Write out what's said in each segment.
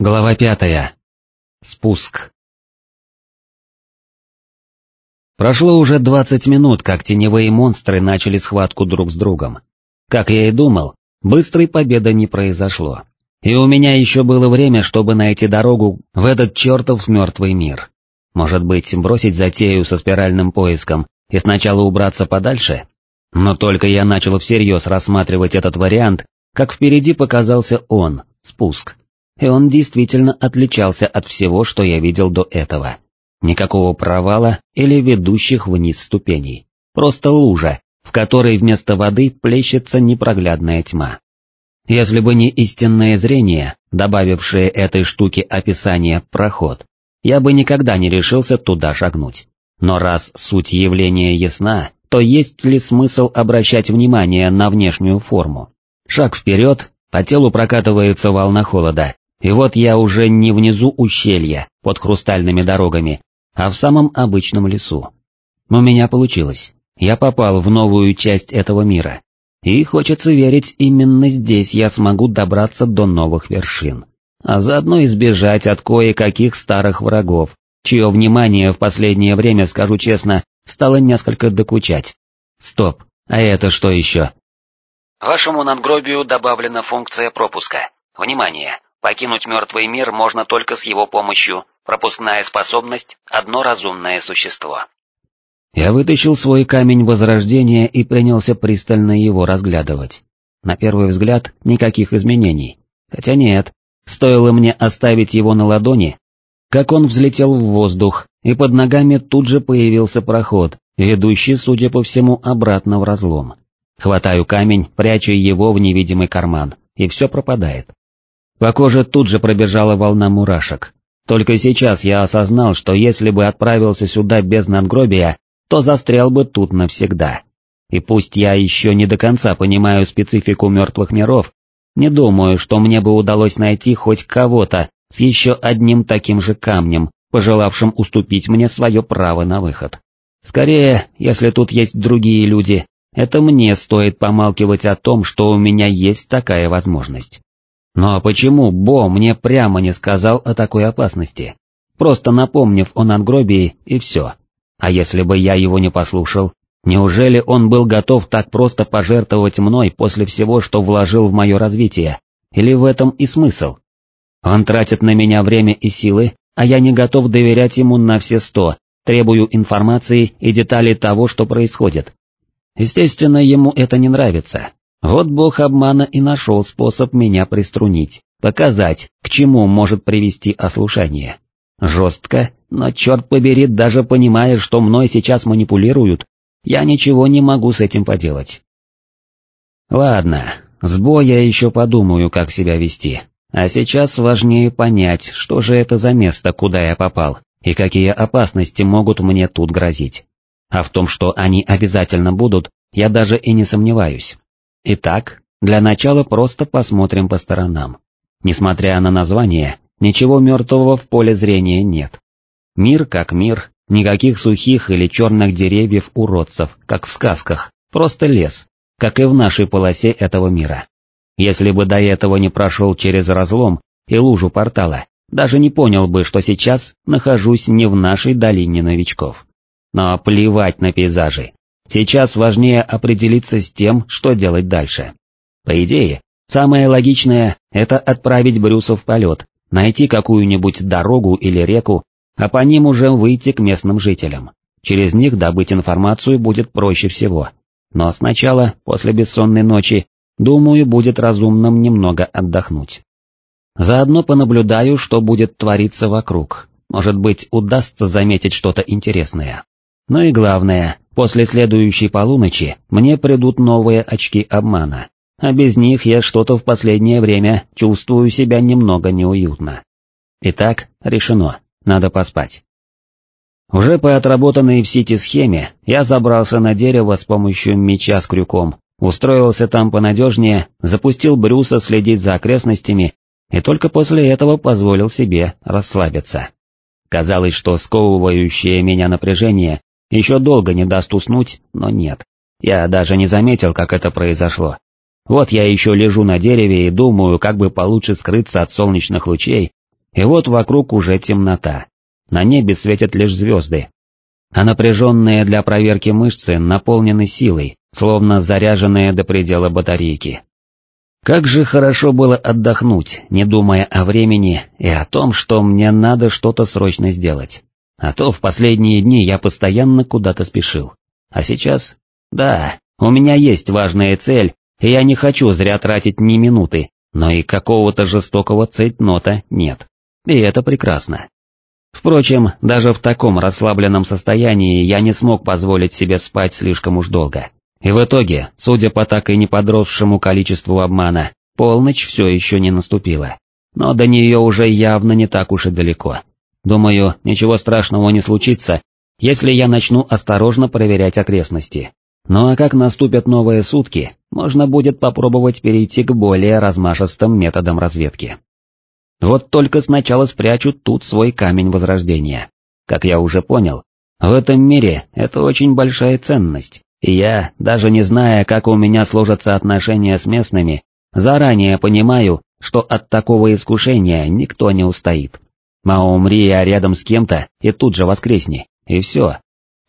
Глава пятая. Спуск. Прошло уже двадцать минут, как теневые монстры начали схватку друг с другом. Как я и думал, быстрой победы не произошло. И у меня еще было время, чтобы найти дорогу в этот чертов мертвый мир. Может быть, бросить затею со спиральным поиском и сначала убраться подальше? Но только я начал всерьез рассматривать этот вариант, как впереди показался он, спуск и он действительно отличался от всего, что я видел до этого. Никакого провала или ведущих вниз ступеней, просто лужа, в которой вместо воды плещется непроглядная тьма. Если бы не истинное зрение, добавившее этой штуке описание «проход», я бы никогда не решился туда шагнуть. Но раз суть явления ясна, то есть ли смысл обращать внимание на внешнюю форму? Шаг вперед, по телу прокатывается волна холода, и вот я уже не внизу ущелья, под хрустальными дорогами, а в самом обычном лесу. У меня получилось. Я попал в новую часть этого мира. И хочется верить, именно здесь я смогу добраться до новых вершин. А заодно избежать от кое-каких старых врагов, чье внимание в последнее время, скажу честно, стало несколько докучать. Стоп, а это что еще? Вашему надгробию добавлена функция пропуска. Внимание! Покинуть мертвый мир можно только с его помощью, пропускная способность – одно разумное существо. Я вытащил свой камень возрождения и принялся пристально его разглядывать. На первый взгляд никаких изменений. Хотя нет, стоило мне оставить его на ладони, как он взлетел в воздух, и под ногами тут же появился проход, ведущий, судя по всему, обратно в разлом. Хватаю камень, прячу его в невидимый карман, и все пропадает. По коже тут же пробежала волна мурашек. Только сейчас я осознал, что если бы отправился сюда без надгробия, то застрял бы тут навсегда. И пусть я еще не до конца понимаю специфику мертвых миров, не думаю, что мне бы удалось найти хоть кого-то с еще одним таким же камнем, пожелавшим уступить мне свое право на выход. Скорее, если тут есть другие люди, это мне стоит помалкивать о том, что у меня есть такая возможность. Но почему Бо мне прямо не сказал о такой опасности? Просто напомнив о надгробии и все. А если бы я его не послушал, неужели он был готов так просто пожертвовать мной после всего, что вложил в мое развитие? Или в этом и смысл? Он тратит на меня время и силы, а я не готов доверять ему на все сто, требую информации и деталей того, что происходит. Естественно, ему это не нравится, вот бог обмана и нашел способ меня приструнить, показать, к чему может привести ослушание. Жестко, но черт побери, даже понимая, что мной сейчас манипулируют, я ничего не могу с этим поделать. Ладно, с боя еще подумаю, как себя вести, а сейчас важнее понять, что же это за место, куда я попал, и какие опасности могут мне тут грозить. А в том, что они обязательно будут, я даже и не сомневаюсь. Итак, для начала просто посмотрим по сторонам. Несмотря на название, ничего мертвого в поле зрения нет. Мир как мир, никаких сухих или черных деревьев-уродцев, как в сказках, просто лес, как и в нашей полосе этого мира. Если бы до этого не прошел через разлом и лужу портала, даже не понял бы, что сейчас нахожусь не в нашей долине новичков. Но плевать на пейзажи, Сейчас важнее определиться с тем, что делать дальше. По идее, самое логичное – это отправить Брюса в полет, найти какую-нибудь дорогу или реку, а по ним уже выйти к местным жителям. Через них добыть информацию будет проще всего. Но сначала, после бессонной ночи, думаю, будет разумным немного отдохнуть. Заодно понаблюдаю, что будет твориться вокруг. Может быть, удастся заметить что-то интересное. Ну и главное, После следующей полуночи мне придут новые очки обмана, а без них я что-то в последнее время чувствую себя немного неуютно. Итак, решено, надо поспать. Уже по отработанной в сети схеме я забрался на дерево с помощью меча с крюком, устроился там понадежнее, запустил Брюса следить за окрестностями и только после этого позволил себе расслабиться. Казалось, что сковывающее меня напряжение еще долго не даст уснуть, но нет. Я даже не заметил, как это произошло. Вот я еще лежу на дереве и думаю, как бы получше скрыться от солнечных лучей, И вот вокруг уже темнота. На небе светят лишь звезды. А напряженные для проверки мышцы наполнены силой, словно заряженные до предела батарейки. Как же хорошо было отдохнуть, не думая о времени и о том, что мне надо что-то срочно сделать. А то в последние дни я постоянно куда-то спешил. А сейчас? Да, у меня есть важная цель, и я не хочу зря тратить ни минуты, но и какого-то жестокого цейтнота нет. И это прекрасно. Впрочем, даже в таком расслабленном состоянии я не смог позволить себе спать слишком уж долго. И в итоге, судя по так и не подросшему количеству обмана, полночь все еще не наступила. Но до нее уже явно не так уж и далеко. Думаю, ничего страшного не случится, если я начну осторожно проверять окрестности. Ну а как наступят новые сутки, можно будет попробовать перейти к более размашистым методам разведки. Вот только сначала спрячу тут свой камень возрождения. Как я уже понял, в этом мире это очень большая ценность, и я, даже не зная, как у меня сложатся отношения с местными, заранее понимаю, что от такого искушения никто не устоит. А умри я рядом с кем-то и тут же воскресни, и все.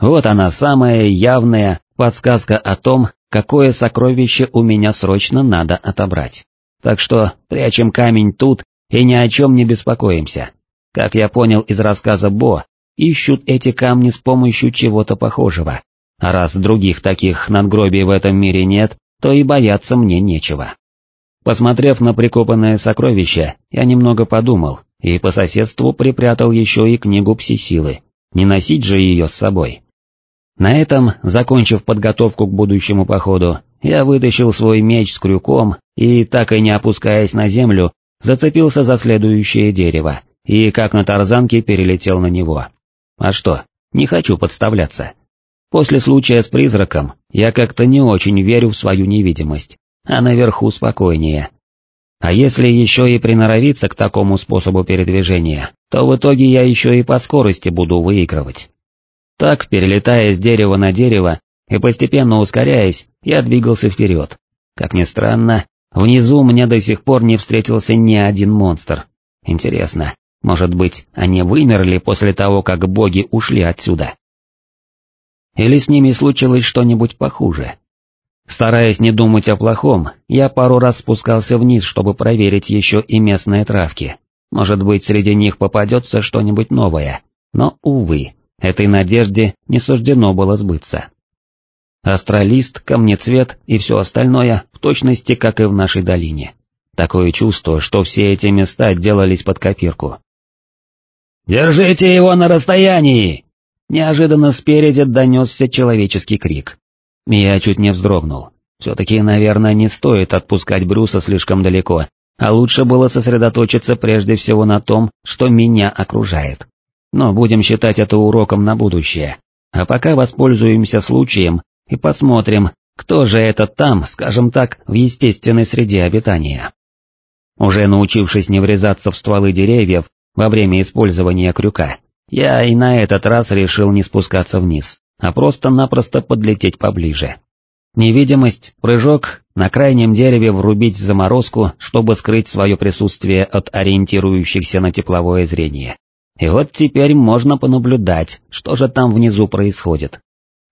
Вот она самая явная подсказка о том, какое сокровище у меня срочно надо отобрать. Так что прячем камень тут и ни о чем не беспокоимся. Как я понял из рассказа Бо, ищут эти камни с помощью чего-то похожего. А раз других таких надгробий в этом мире нет, то и бояться мне нечего. Посмотрев на прикопанное сокровище, я немного подумал и по соседству припрятал еще и книгу пси-силы, не носить же ее с собой. На этом, закончив подготовку к будущему походу, я вытащил свой меч с крюком и, так и не опускаясь на землю, зацепился за следующее дерево и, как на тарзанке, перелетел на него. А что, не хочу подставляться. После случая с призраком я как-то не очень верю в свою невидимость, а наверху спокойнее. А если еще и приноровиться к такому способу передвижения, то в итоге я еще и по скорости буду выигрывать. Так, перелетая с дерева на дерево и постепенно ускоряясь, я двигался вперед. Как ни странно, внизу мне до сих пор не встретился ни один монстр. Интересно, может быть, они вымерли после того, как боги ушли отсюда? Или с ними случилось что-нибудь похуже? Стараясь не думать о плохом, я пару раз спускался вниз, чтобы проверить еще и местные травки. Может быть, среди них попадется что-нибудь новое. Но, увы, этой надежде не суждено было сбыться. Астралист, камнецвет и все остальное в точности, как и в нашей долине. Такое чувство, что все эти места делались под копирку. «Держите его на расстоянии!» Неожиданно спереди донесся человеческий крик. Я чуть не вздрогнул. Все-таки, наверное, не стоит отпускать Брюса слишком далеко, а лучше было сосредоточиться прежде всего на том, что меня окружает. Но будем считать это уроком на будущее. А пока воспользуемся случаем и посмотрим, кто же это там, скажем так, в естественной среде обитания. Уже научившись не врезаться в стволы деревьев во время использования крюка, я и на этот раз решил не спускаться вниз, а просто-напросто подлететь поближе. Невидимость, прыжок, на крайнем дереве врубить заморозку, чтобы скрыть свое присутствие от ориентирующихся на тепловое зрение. И вот теперь можно понаблюдать, что же там внизу происходит.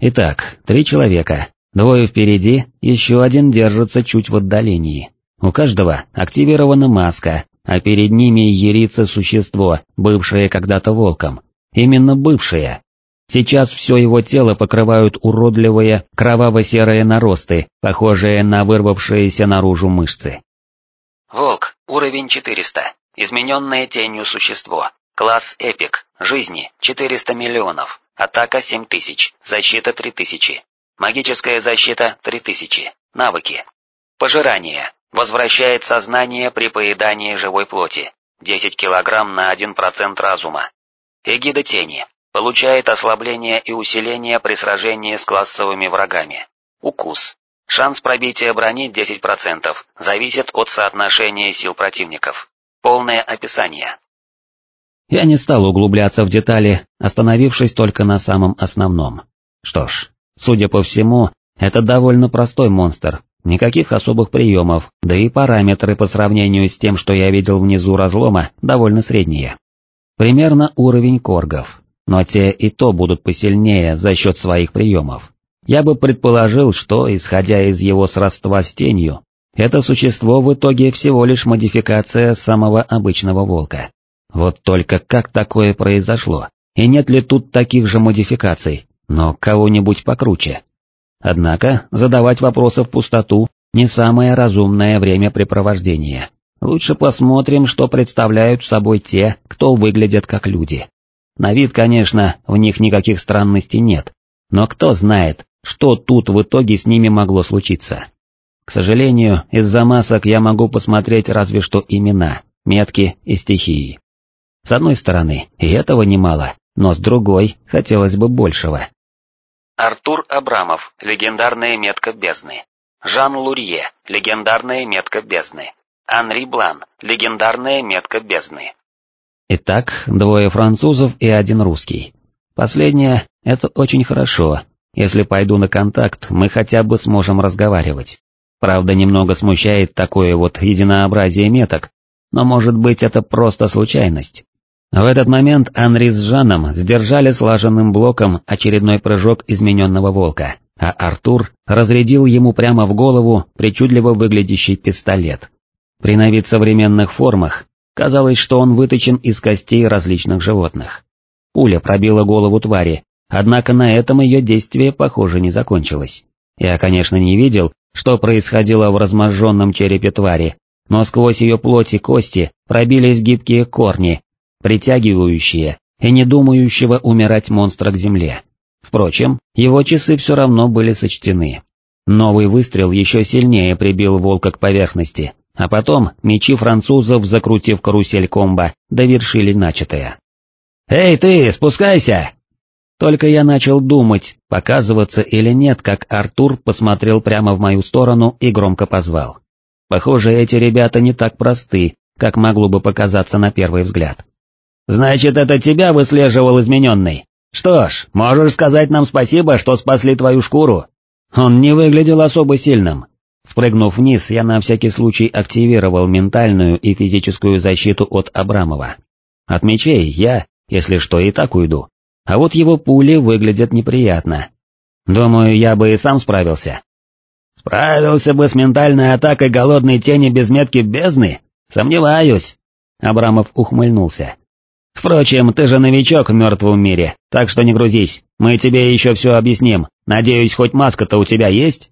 Итак, три человека, двое впереди, еще один держится чуть в отдалении. У каждого активирована маска, а перед ними ерится существо, бывшее когда-то волком. Именно бывшее. Сейчас все его тело покрывают уродливые, кроваво-серые наросты, похожие на вырвавшиеся наружу мышцы. Волк, уровень 400, измененное тенью существо, класс Эпик, жизни 400 миллионов, атака 7000, защита 3000, магическая защита 3000, навыки. Пожирание, Возвращает сознание при поедании живой плоти. 10 килограмм на 1% разума. Эгида тени. Получает ослабление и усиление при сражении с классовыми врагами. Укус. Шанс пробития брони 10%, зависит от соотношения сил противников. Полное описание. Я не стал углубляться в детали, остановившись только на самом основном. Что ж, судя по всему, это довольно простой монстр, Никаких особых приемов, да и параметры по сравнению с тем, что я видел внизу разлома, довольно средние. Примерно уровень коргов, но те и то будут посильнее за счет своих приемов. Я бы предположил, что, исходя из его сродства с тенью, это существо в итоге всего лишь модификация самого обычного волка. Вот только как такое произошло, и нет ли тут таких же модификаций, но кого-нибудь покруче? Однако задавать вопросы в пустоту не самое разумное времяпрепровождение. Лучше посмотрим, что представляют собой те, кто выглядят как люди. На вид, конечно, в них никаких странностей нет, но кто знает, что тут в итоге с ними могло случиться. К сожалению, из-за масок я могу посмотреть разве что имена, метки и стихии. С одной стороны, и этого немало, но с другой хотелось бы большего. Артур Абрамов, легендарная метка бездны. Жан Лурье, легендарная метка бездны. Анри Блан, легендарная метка бездны. Итак, двое французов и один русский. Последнее — это очень хорошо. Если пойду на контакт, мы хотя бы сможем разговаривать. Правда, немного смущает такое вот единообразие меток, но может быть это просто случайность. В этот момент Анри с Жаном сдержали слаженным блоком очередной прыжок измененного волка, а Артур разрядил ему прямо в голову причудливо выглядящий пистолет. При на вид современных формах казалось, что он выточен из костей различных животных. Пуля пробила голову твари, однако на этом ее действие, похоже, не закончилось. Я, конечно, не видел, что происходило в разможженном черепе твари, но сквозь ее плоть и кости пробились гибкие корни, притягивающие и не думающего умирать монстра к земле. Впрочем, его часы все равно были сочтены. Новый выстрел еще сильнее прибил волка к поверхности, а потом мечи французов, закрутив карусель комбо, довершили начатое. «Эй ты, спускайся!» Только я начал думать, показываться или нет, как Артур посмотрел прямо в мою сторону и громко позвал. Похоже, эти ребята не так просты, как могло бы показаться на первый взгляд. «Значит, это тебя выслеживал измененный? Что ж, можешь сказать нам спасибо, что спасли твою шкуру?» Он не выглядел особо сильным. Спрыгнув вниз, я на всякий случай активировал ментальную и физическую защиту от Абрамова. От мечей я, если что, и так уйду. А вот его пули выглядят неприятно. Думаю, я бы и сам справился. Справился бы с ментальной атакой голодной тени без метки бездны? Сомневаюсь. Абрамов ухмыльнулся. Впрочем, ты же новичок в мертвом мире, так что не грузись, мы тебе еще все объясним. Надеюсь, хоть маска-то у тебя есть?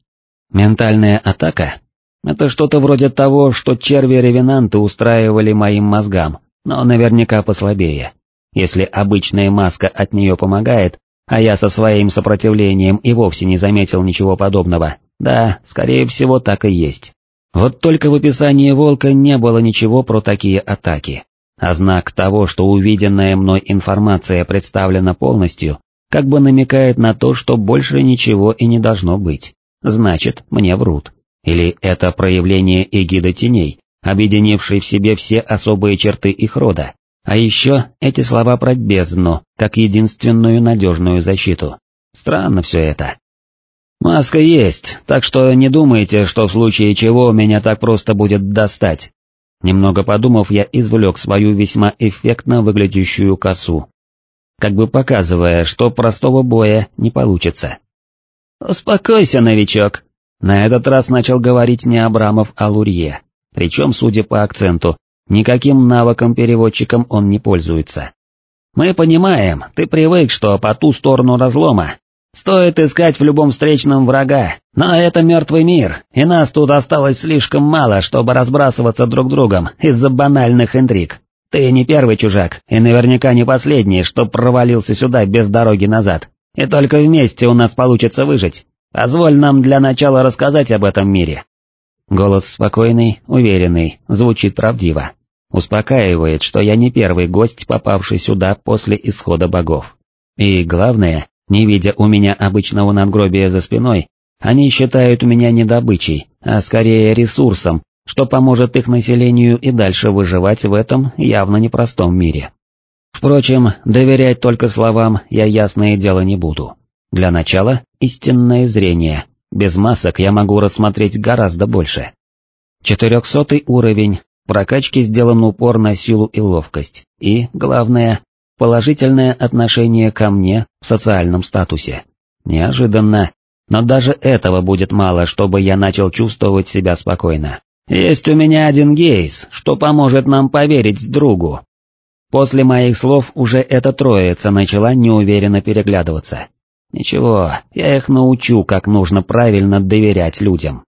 Ментальная атака? Это что-то вроде того, что черви-ревенанты устраивали моим мозгам, но наверняка послабее. Если обычная маска от нее помогает, а я со своим сопротивлением и вовсе не заметил ничего подобного, да, скорее всего так и есть. Вот только в описании волка не было ничего про такие атаки. А знак того, что увиденная мной информация представлена полностью, как бы намекает на то, что больше ничего и не должно быть. Значит, мне врут. Или это проявление эгида теней, объединившей в себе все особые черты их рода. А еще эти слова про бездну, как единственную надежную защиту. Странно все это. Маска есть, так что не думайте, что в случае чего меня так просто будет достать. Немного подумав, я извлек свою весьма эффектно выглядящую косу, как бы показывая, что простого боя не получится. «Успокойся, новичок!» На этот раз начал говорить не Абрамов, а Лурье, причем, судя по акценту, никаким навыком-переводчиком он не пользуется. «Мы понимаем, ты привык, что по ту сторону разлома Стоит искать в любом встречном врага, но это мертвый мир, и нас тут осталось слишком мало, чтобы разбрасываться друг другом из-за банальных интриг. Ты не первый чужак, и наверняка не последний, что провалился сюда без дороги назад. И только вместе у нас получится выжить. Позволь нам для начала рассказать об этом мире». Голос спокойный, уверенный, звучит правдиво. Успокаивает, что я не первый гость, попавший сюда после исхода богов. И главное, не видя у меня обычного надгробия за спиной, они считают меня не добычей, а скорее ресурсом, что поможет их населению и дальше выживать в этом явно непростом мире. Впрочем, доверять только словам я ясное дело не буду. Для начала истинное зрение, Без масок я могу рассмотреть гораздо больше. Четырехсотый уровень, прокачки сделан упор на силу и ловкость, и, главное, положительное отношение ко мне в социальном статусе. Неожиданно, но даже этого будет мало, чтобы я начал чувствовать себя спокойно. Есть у меня один гейс, что поможет нам поверить другу. После моих слов уже эта троица начала неуверенно переглядываться. Ничего, я их научу, как нужно правильно доверять людям.